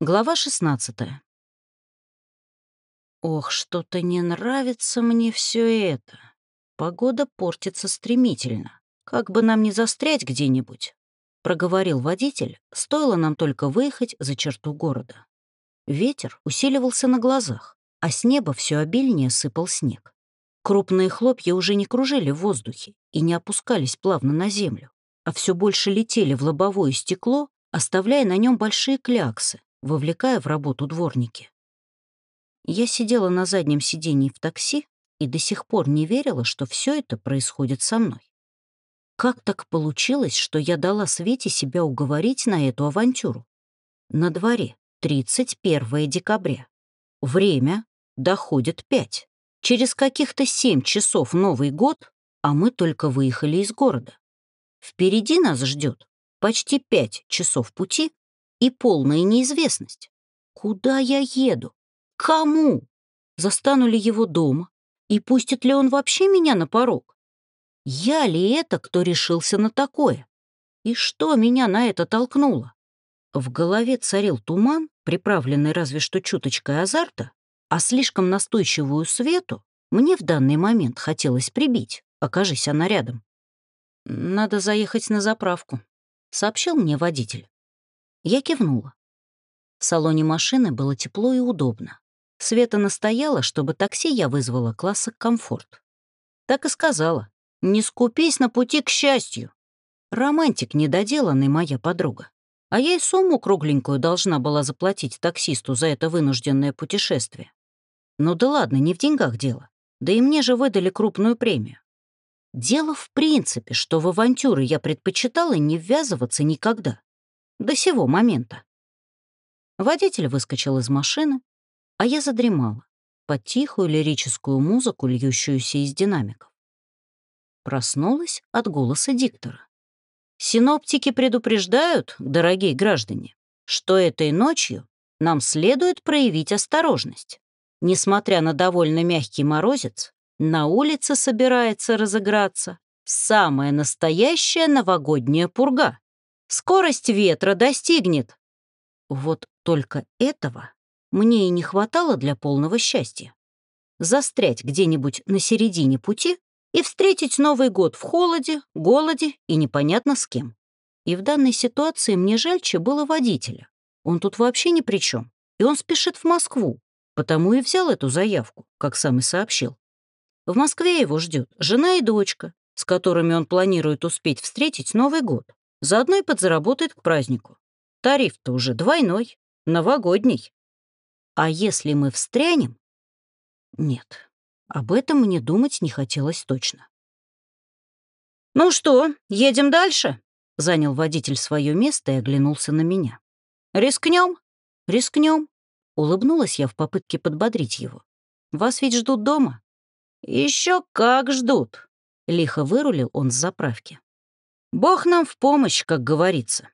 Глава 16 Ох, что-то не нравится мне все это. Погода портится стремительно. Как бы нам не застрять где-нибудь, проговорил водитель, стоило нам только выехать за черту города. Ветер усиливался на глазах, а с неба все обильнее сыпал снег. Крупные хлопья уже не кружили в воздухе и не опускались плавно на землю, а все больше летели в лобовое стекло, оставляя на нем большие кляксы, вовлекая в работу дворники. Я сидела на заднем сидении в такси и до сих пор не верила, что все это происходит со мной. Как так получилось, что я дала Свете себя уговорить на эту авантюру? На дворе 31 декабря. Время доходит 5. Через каких-то 7 часов Новый год, а мы только выехали из города. Впереди нас ждет почти 5 часов пути и полная неизвестность. Куда я еду? Кому? Застану ли его дома? И пустит ли он вообще меня на порог? Я ли это, кто решился на такое? И что меня на это толкнуло? В голове царил туман, приправленный разве что чуточкой азарта, а слишком настойчивую свету мне в данный момент хотелось прибить, окажись она рядом. «Надо заехать на заправку», — сообщил мне водитель. Я кивнула. В салоне машины было тепло и удобно. Света настояла, чтобы такси я вызвала класса «Комфорт». Так и сказала. «Не скупись на пути к счастью». Романтик недоделанный моя подруга. А я и сумму кругленькую должна была заплатить таксисту за это вынужденное путешествие. Ну да ладно, не в деньгах дело. Да и мне же выдали крупную премию. Дело в принципе, что в авантюры я предпочитала не ввязываться никогда. До сего момента. Водитель выскочил из машины, а я задремала под тихую лирическую музыку, льющуюся из динамиков. Проснулась от голоса диктора. Синоптики предупреждают, дорогие граждане, что этой ночью нам следует проявить осторожность. Несмотря на довольно мягкий морозец, на улице собирается разыграться самая настоящая новогодняя пурга. Скорость ветра достигнет. Вот только этого мне и не хватало для полного счастья. Застрять где-нибудь на середине пути и встретить Новый год в холоде, голоде и непонятно с кем. И в данной ситуации мне жальче было водителя. Он тут вообще ни при чем, и он спешит в Москву, потому и взял эту заявку, как сам и сообщил. В Москве его ждет жена и дочка, с которыми он планирует успеть встретить Новый год. Заодно и подзаработает к празднику. Тариф-то уже двойной, новогодний. А если мы встрянем? Нет, об этом мне думать не хотелось точно. «Ну что, едем дальше?» — занял водитель свое место и оглянулся на меня. «Рискнем? Рискнем?» — улыбнулась я в попытке подбодрить его. «Вас ведь ждут дома?» Еще как ждут!» — лихо вырулил он с заправки. Бог нам в помощь, как говорится.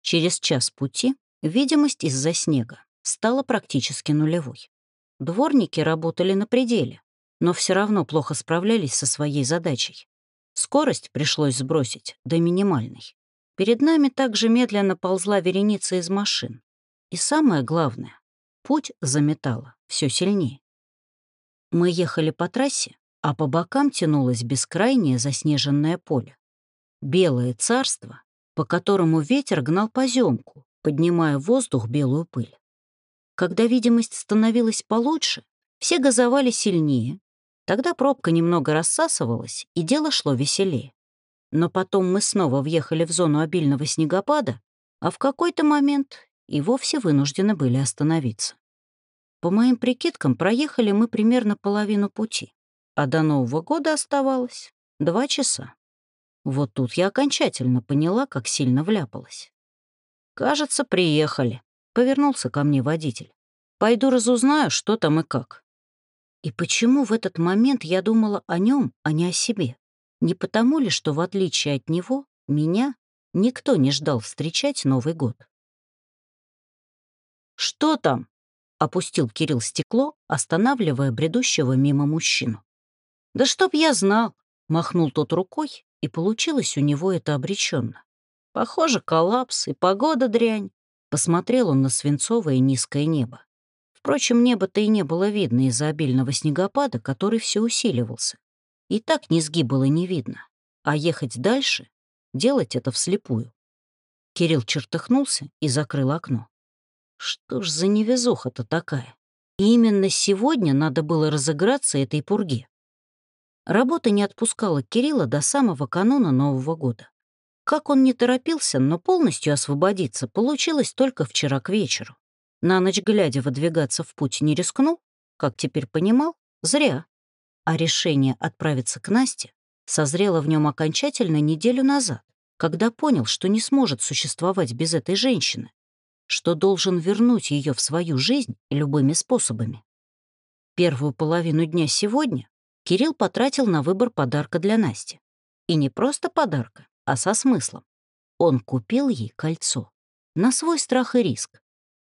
Через час пути видимость из-за снега стала практически нулевой. Дворники работали на пределе, но все равно плохо справлялись со своей задачей. Скорость пришлось сбросить до минимальной. Перед нами также медленно ползла вереница из машин. И самое главное, путь заметало все сильнее. Мы ехали по трассе, а по бокам тянулось бескрайнее заснеженное поле белое царство, по которому ветер гнал поземку, поднимая в воздух белую пыль. Когда видимость становилась получше, все газовали сильнее, тогда пробка немного рассасывалась, и дело шло веселее. Но потом мы снова въехали в зону обильного снегопада, а в какой-то момент и вовсе вынуждены были остановиться. По моим прикидкам, проехали мы примерно половину пути, а до Нового года оставалось два часа. Вот тут я окончательно поняла, как сильно вляпалась. «Кажется, приехали», — повернулся ко мне водитель. «Пойду разузнаю, что там и как». И почему в этот момент я думала о нем, а не о себе? Не потому ли, что в отличие от него, меня никто не ждал встречать Новый год? «Что там?» — опустил Кирилл стекло, останавливая бредущего мимо мужчину. «Да чтоб я знал!» — махнул тот рукой и получилось у него это обреченно. Похоже, коллапс и погода дрянь. Посмотрел он на свинцовое низкое небо. Впрочем, неба-то и не было видно из-за обильного снегопада, который все усиливался. И так низги было не видно. А ехать дальше — делать это вслепую. Кирилл чертыхнулся и закрыл окно. Что ж за невезуха-то такая? И именно сегодня надо было разыграться этой пурге. Работа не отпускала Кирилла до самого кануна Нового года. Как он не торопился, но полностью освободиться получилось только вчера к вечеру. На ночь глядя выдвигаться в путь не рискнул, как теперь понимал, зря. А решение отправиться к Насте созрело в нем окончательно неделю назад, когда понял, что не сможет существовать без этой женщины, что должен вернуть ее в свою жизнь любыми способами. Первую половину дня сегодня Кирилл потратил на выбор подарка для Насти. И не просто подарка, а со смыслом. Он купил ей кольцо. На свой страх и риск.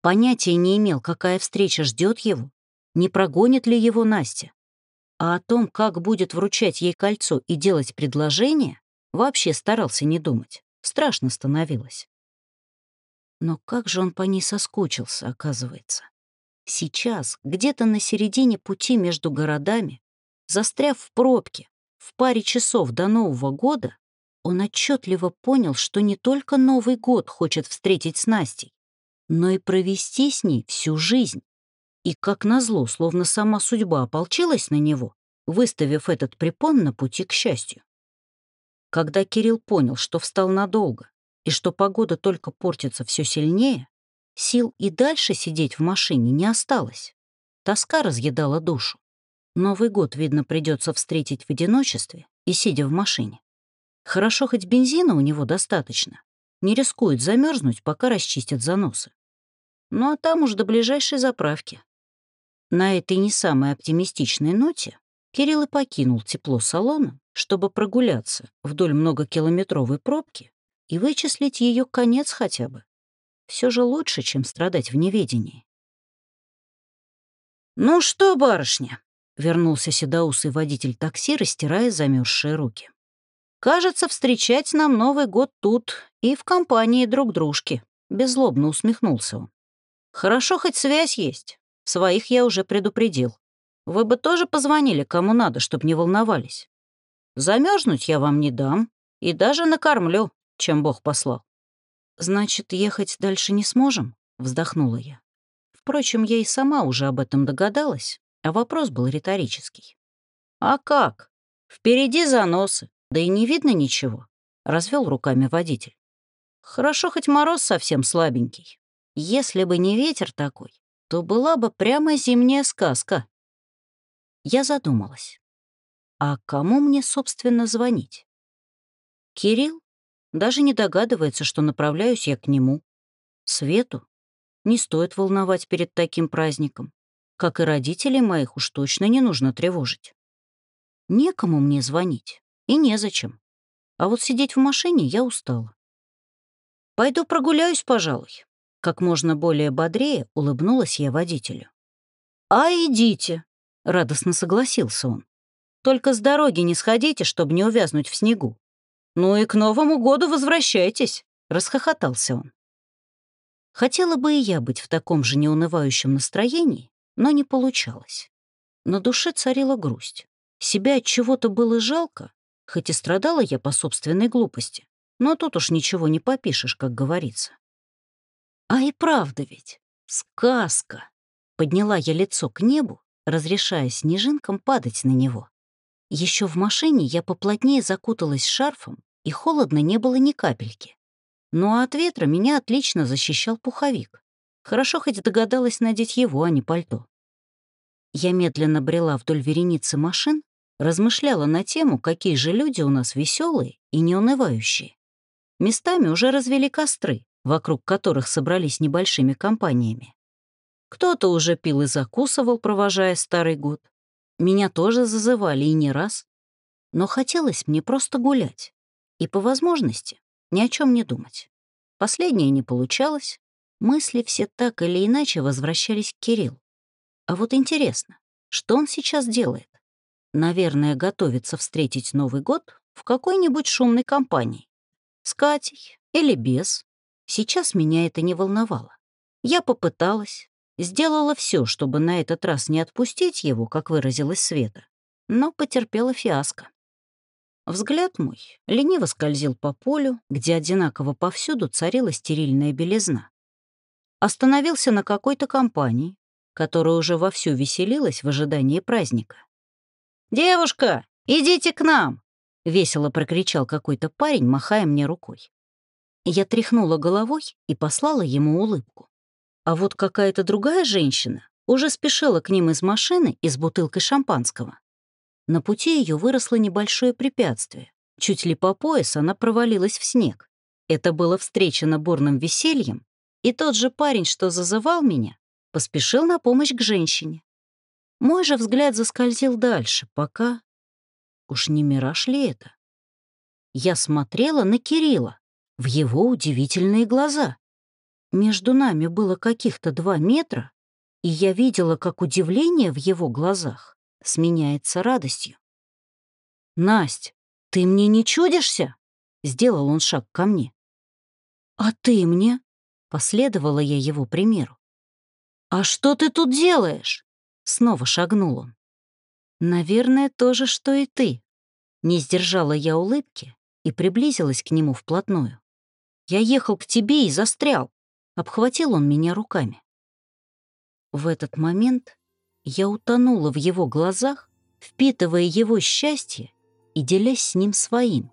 Понятия не имел, какая встреча ждет его, не прогонит ли его Настя. А о том, как будет вручать ей кольцо и делать предложение, вообще старался не думать. Страшно становилось. Но как же он по ней соскучился, оказывается. Сейчас, где-то на середине пути между городами, Застряв в пробке в паре часов до Нового года, он отчетливо понял, что не только Новый год хочет встретить с Настей, но и провести с ней всю жизнь. И, как назло, словно сама судьба ополчилась на него, выставив этот препон на пути к счастью. Когда Кирилл понял, что встал надолго и что погода только портится все сильнее, сил и дальше сидеть в машине не осталось. Тоска разъедала душу. Новый год, видно, придется встретить в одиночестве и сидя в машине. Хорошо, хоть бензина у него достаточно. Не рискует замерзнуть, пока расчистят заносы. Ну а там уж до ближайшей заправки. На этой не самой оптимистичной ноте Кирилл и покинул тепло салона, чтобы прогуляться вдоль многокилометровой пробки и вычислить ее конец хотя бы. Все же лучше, чем страдать в неведении. «Ну что, барышня, Вернулся седоусый водитель такси, растирая замерзшие руки. «Кажется, встречать нам Новый год тут и в компании друг дружки», — беззлобно усмехнулся он. «Хорошо, хоть связь есть. Своих я уже предупредил. Вы бы тоже позвонили, кому надо, чтобы не волновались. Замерзнуть я вам не дам и даже накормлю, чем Бог послал». «Значит, ехать дальше не сможем?» — вздохнула я. Впрочем, я и сама уже об этом догадалась, а вопрос был риторический. «А как? Впереди заносы, да и не видно ничего», — развел руками водитель. «Хорошо, хоть мороз совсем слабенький. Если бы не ветер такой, то была бы прямо зимняя сказка». Я задумалась. А кому мне, собственно, звонить? Кирилл даже не догадывается, что направляюсь я к нему. Свету не стоит волновать перед таким праздником как и родителей моих уж точно не нужно тревожить. Некому мне звонить, и незачем. А вот сидеть в машине я устала. «Пойду прогуляюсь, пожалуй», — как можно более бодрее улыбнулась я водителю. «А идите», — радостно согласился он. «Только с дороги не сходите, чтобы не увязнуть в снегу. Ну и к Новому году возвращайтесь», — расхохотался он. Хотела бы и я быть в таком же неунывающем настроении, но не получалось. На душе царила грусть. Себя от чего-то было жалко, хоть и страдала я по собственной глупости. Но тут уж ничего не попишешь, как говорится. А и правда ведь, сказка. Подняла я лицо к небу, разрешая снежинкам падать на него. Еще в машине я поплотнее закуталась шарфом, и холодно не было ни капельки. Ну а от ветра меня отлично защищал пуховик. Хорошо хоть догадалась надеть его, а не пальто. Я медленно брела вдоль вереницы машин, размышляла на тему, какие же люди у нас веселые и неунывающие. Местами уже развели костры, вокруг которых собрались небольшими компаниями. Кто-то уже пил и закусывал, провожая старый год. Меня тоже зазывали и не раз. Но хотелось мне просто гулять. И по возможности ни о чем не думать. Последнее не получалось, Мысли все так или иначе возвращались к Кириллу. А вот интересно, что он сейчас делает? Наверное, готовится встретить Новый год в какой-нибудь шумной компании. С Катей или без. Сейчас меня это не волновало. Я попыталась, сделала все, чтобы на этот раз не отпустить его, как выразилась Света, но потерпела фиаско. Взгляд мой лениво скользил по полю, где одинаково повсюду царила стерильная белизна. Остановился на какой-то компании, которая уже вовсю веселилась в ожидании праздника. «Девушка, идите к нам!» — весело прокричал какой-то парень, махая мне рукой. Я тряхнула головой и послала ему улыбку. А вот какая-то другая женщина уже спешила к ним из машины и с бутылкой шампанского. На пути ее выросло небольшое препятствие. Чуть ли по пояс она провалилась в снег. Это было встречено бурным весельем, и тот же парень, что зазывал меня, поспешил на помощь к женщине. Мой же взгляд заскользил дальше, пока... Уж не мираж ли это? Я смотрела на Кирилла, в его удивительные глаза. Между нами было каких-то два метра, и я видела, как удивление в его глазах сменяется радостью. «Насть, ты мне не чудишься?» — сделал он шаг ко мне. «А ты мне?» — последовала я его примеру. «А что ты тут делаешь?» — снова шагнул он. «Наверное, то же, что и ты». Не сдержала я улыбки и приблизилась к нему вплотную. «Я ехал к тебе и застрял». Обхватил он меня руками. В этот момент я утонула в его глазах, впитывая его счастье и делясь с ним своим.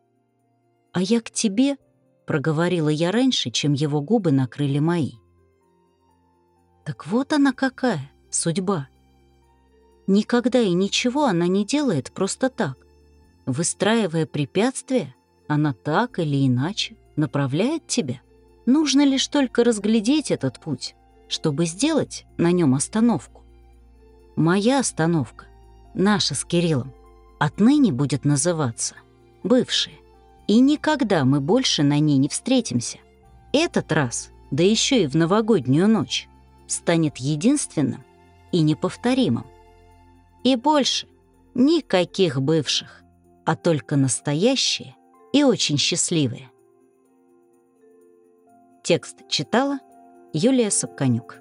«А я к тебе», — проговорила я раньше, чем его губы накрыли мои. Так вот она какая, судьба. Никогда и ничего она не делает просто так. Выстраивая препятствия, она так или иначе направляет тебя. Нужно лишь только разглядеть этот путь, чтобы сделать на нем остановку. Моя остановка, наша с Кириллом, отныне будет называться «бывшие». И никогда мы больше на ней не встретимся. Этот раз, да еще и в новогоднюю ночь, станет единственным и неповторимым. И больше никаких бывших, а только настоящие и очень счастливые. Текст читала Юлия Сапканюк.